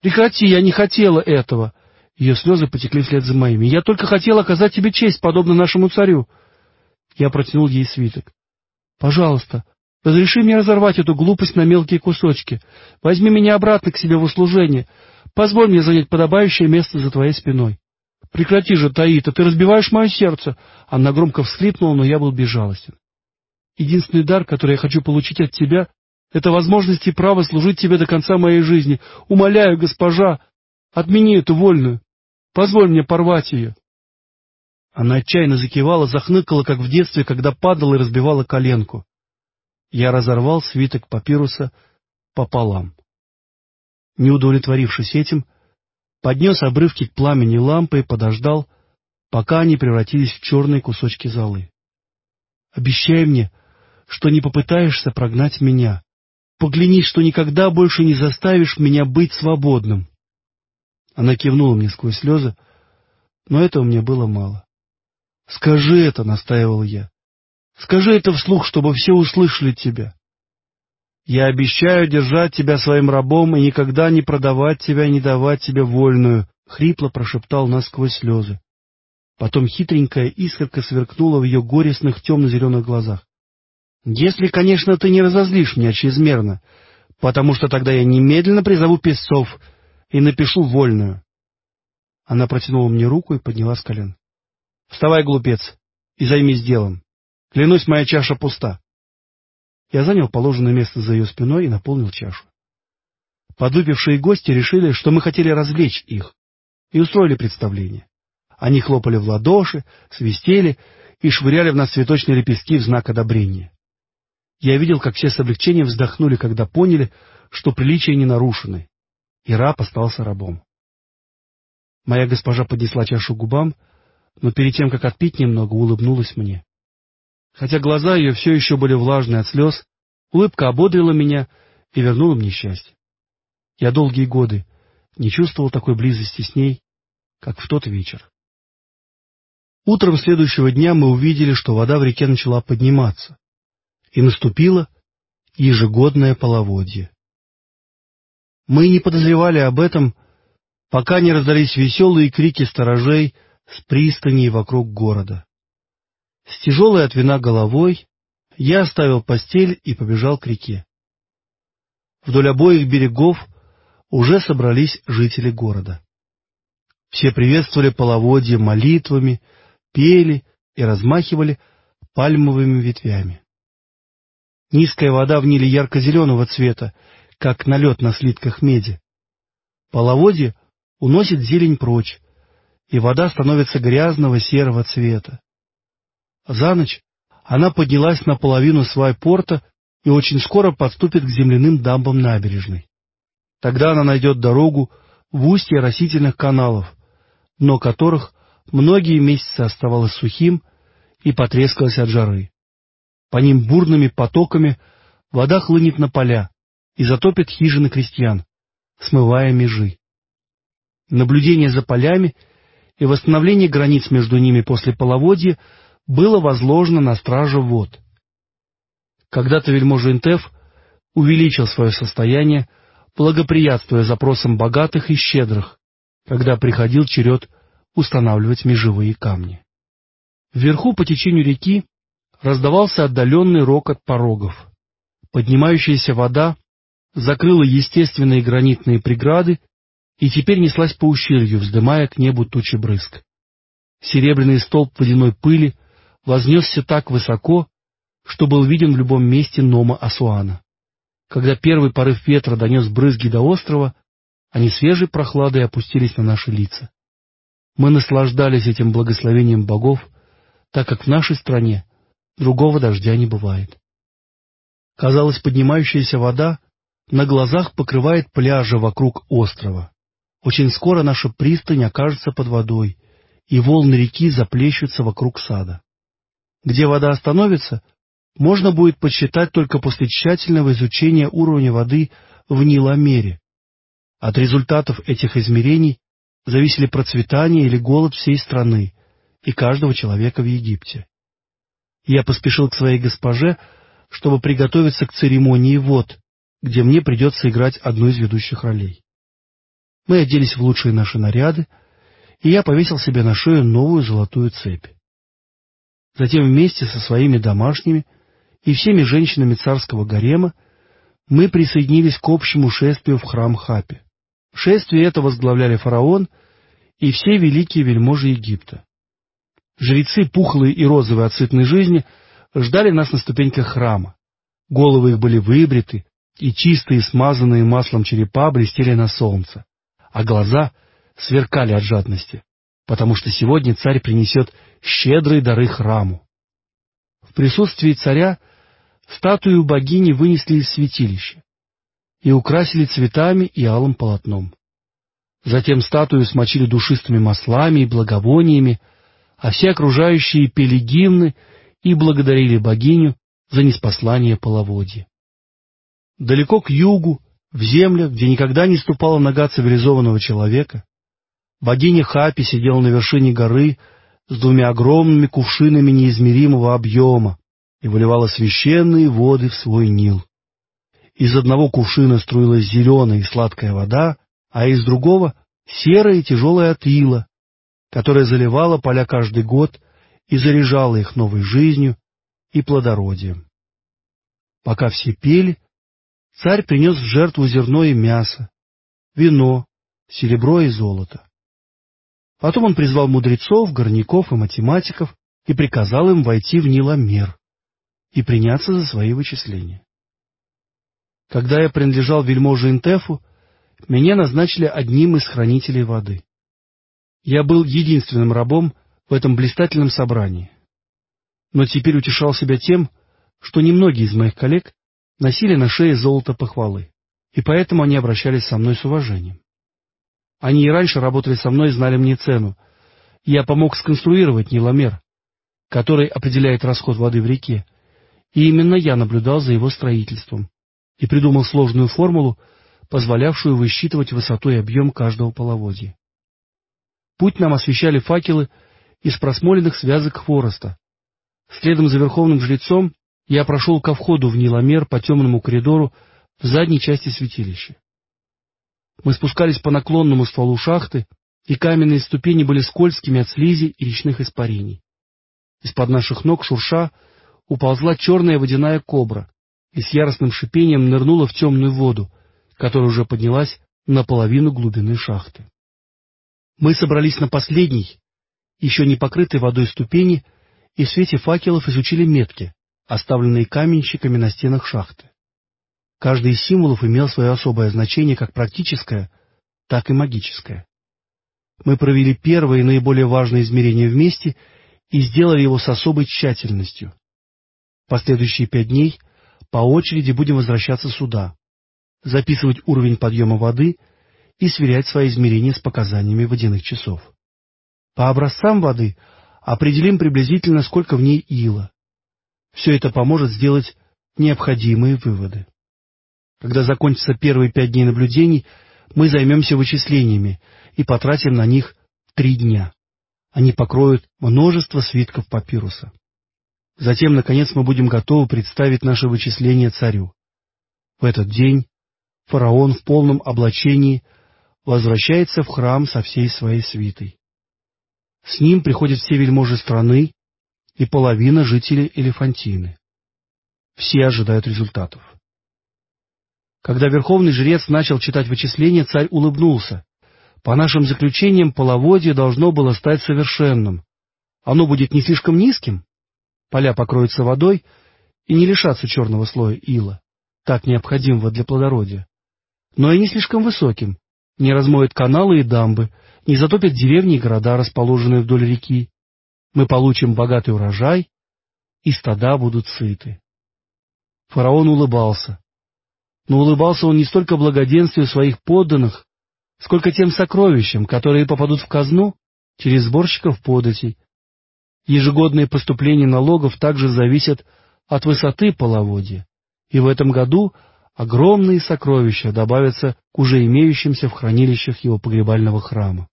Прекрати, я не хотела этого. Ее слезы потекли вслед за моими. Я только хотела оказать тебе честь, подобно нашему царю. Я протянул ей свиток. Пожалуйста, разреши мне разорвать эту глупость на мелкие кусочки. Возьми меня обратно к себе в услужение. Позволь мне занять подобающее место за твоей спиной. Прекрати же, Таита, ты разбиваешь мое сердце. Она громко всхлипнула, но я был безжалостен. Единственный дар, который я хочу получить от тебя, это возможность и право служить тебе до конца моей жизни. Умоляю, госпожа, отмени эту вольную. Позволь мне порвать ее. Она отчаянно закивала, захныкала, как в детстве, когда падала и разбивала коленку. Я разорвал свиток папируса пополам. Не удовлетворившись этим, поднес обрывки к пламени лампы и подождал, пока они превратились в черные кусочки золы. «Обещай мне, что не попытаешься прогнать меня. Поглянись, что никогда больше не заставишь меня быть свободным». Она кивнула мне сквозь слезы, но этого мне было мало. «Скажи это», — настаивал я. «Скажи это вслух, чтобы все услышали тебя. Я обещаю держать тебя своим рабом и никогда не продавать тебя не давать тебе вольную», — хрипло прошептал нас сквозь слезы. Потом хитренькая искорка сверкнула в ее горестных темно-зеленых глазах. «Если, конечно, ты не разозлишь меня чрезмерно, потому что тогда я немедленно призову песцов и напишу вольную». Она протянула мне руку и подняла с колен. «Вставай, глупец, и займись делом. Клянусь, моя чаша пуста». Я занял положенное место за ее спиной и наполнил чашу. Подвыпившие гости решили, что мы хотели развлечь их, и устроили представление. Они хлопали в ладоши, свистели и швыряли в нас цветочные лепестки в знак одобрения. Я видел, как все с облегчением вздохнули, когда поняли, что приличия не нарушены, и раб остался рабом. Моя госпожа поднесла чашу губам, но перед тем, как отпить немного, улыбнулась мне. Хотя глаза ее все еще были влажные от слез, улыбка ободрила меня и вернула мне счастье. Я долгие годы не чувствовал такой близости с ней, как в тот вечер. Утром следующего дня мы увидели, что вода в реке начала подниматься, и наступило ежегодное половодье. Мы не подозревали об этом, пока не раздались веселые крики сторожей с пристани вокруг города. С тяжелой от вина головой я оставил постель и побежал к реке. Вдоль обоих берегов уже собрались жители города. Все приветствовали половодье молитвами, пели и размахивали пальмовыми ветвями. Низкая вода в Ниле ярко-зеленого цвета, как налет на слитках меди. Половодье уносит зелень прочь, и вода становится грязного серого цвета. За ночь она поднялась наполовину свай порта и очень скоро подступит к земляным дамбам набережной. Тогда она найдет дорогу в устье растительных каналов, но которых многие месяцы оставалось сухим и потрескалось от жары. По ним бурными потоками вода хлынет на поля и затопит хижины крестьян, смывая межи. Наблюдение за полями и восстановление границ между ними после половодья было возложено на стража вод. Когда-то вельможа Интеф увеличил свое состояние, благоприятствуя запросам богатых и щедрых, когда приходил черед устанавливать межевые камни. Вверху по течению реки раздавался отдаленный рокот порогов. Поднимающаяся вода закрыла естественные гранитные преграды и теперь неслась по ущелью, вздымая к небу тучи брызг. Серебряный столб водяной пыли — вознесся так высоко, что был виден в любом месте Нома Асуана. Когда первый порыв ветра донес брызги до острова, они свежей прохладой опустились на наши лица. Мы наслаждались этим благословением богов, так как в нашей стране другого дождя не бывает. Казалось, поднимающаяся вода на глазах покрывает пляжи вокруг острова. Очень скоро наша пристань окажется под водой, и волны реки заплещутся вокруг сада. Где вода остановится, можно будет подсчитать только после тщательного изучения уровня воды в Ниламере. От результатов этих измерений зависели процветание или голод всей страны и каждого человека в Египте. Я поспешил к своей госпоже, чтобы приготовиться к церемонии вод, где мне придется играть одну из ведущих ролей. Мы оделись в лучшие наши наряды, и я повесил себе на шею новую золотую цепь. Затем вместе со своими домашними и всеми женщинами царского гарема мы присоединились к общему шествию в храм Хапи. Шествие это возглавляли фараон и все великие вельможи Египта. Жрецы, пухлые и розовые от сытной жизни, ждали нас на ступеньках храма. Головы их были выбриты, и чистые, смазанные маслом черепа блестели на солнце, а глаза сверкали от жадности, потому что сегодня царь принесет щедрые дары храму. В присутствии царя статую богини вынесли из святилища и украсили цветами и алым полотном. Затем статую смочили душистыми маслами и благовониями, а все окружающие пели гимны и благодарили богиню за неспослание половодья. Далеко к югу, в землях, где никогда не ступала нога цивилизованного человека, богиня Хапи сидела на вершине горы с двумя огромными кувшинами неизмеримого объема и выливала священные воды в свой Нил. Из одного кувшина струилась зеленая и сладкая вода, а из другого — серая и тяжелая от ила, которая заливала поля каждый год и заряжала их новой жизнью и плодородием. Пока все пели, царь принес в жертву зерно и мясо, вино, серебро и золото. Потом он призвал мудрецов, горняков и математиков и приказал им войти в Ниламер и приняться за свои вычисления. Когда я принадлежал вельможе Интефу, меня назначили одним из хранителей воды. Я был единственным рабом в этом блистательном собрании. Но теперь утешал себя тем, что немногие из моих коллег носили на шее золото похвалы, и поэтому они обращались со мной с уважением. Они и раньше работали со мной и знали мне цену. Я помог сконструировать ниломер, который определяет расход воды в реке, и именно я наблюдал за его строительством и придумал сложную формулу, позволявшую высчитывать высоту и объем каждого половодья. Путь нам освещали факелы из просмоленных связок хвороста. Следом за верховным жрецом я прошел ко входу в Ниломер по темному коридору в задней части святилища. Мы спускались по наклонному стволу шахты, и каменные ступени были скользкими от слизи и речных испарений. Из-под наших ног шурша уползла черная водяная кобра и с яростным шипением нырнула в темную воду, которая уже поднялась наполовину глубины шахты. Мы собрались на последней, еще не покрытой водой ступени, и в свете факелов изучили метки, оставленные каменщиками на стенах шахты. Каждый из символов имел свое особое значение как практическое, так и магическое. Мы провели первое и наиболее важное измерение вместе и сделали его с особой тщательностью. Последующие пять дней по очереди будем возвращаться сюда, записывать уровень подъема воды и сверять свои измерения с показаниями водяных часов. По образцам воды определим приблизительно, сколько в ней ила. Все это поможет сделать необходимые выводы. Когда закончатся первые пять дней наблюдений, мы займемся вычислениями и потратим на них три дня. Они покроют множество свитков папируса. Затем, наконец, мы будем готовы представить наше вычисление царю. В этот день фараон в полном облачении возвращается в храм со всей своей свитой. С ним приходят все вельможи страны и половина жителей Элефантины. Все ожидают результатов. Когда верховный жрец начал читать вычисления, царь улыбнулся. По нашим заключениям, половодье должно было стать совершенным. Оно будет не слишком низким, поля покроются водой и не лишатся черного слоя ила, так необходимого для плодородия, но и не слишком высоким, не размоет каналы и дамбы, не затопит деревни и города, расположенные вдоль реки. Мы получим богатый урожай, и стада будут сыты. Фараон улыбался но улыбался он не столько благоденствию своих подданных, сколько тем сокровищам, которые попадут в казну через сборщиков податей. Ежегодные поступления налогов также зависят от высоты половодья, и в этом году огромные сокровища добавятся к уже имеющимся в хранилищах его погребального храма.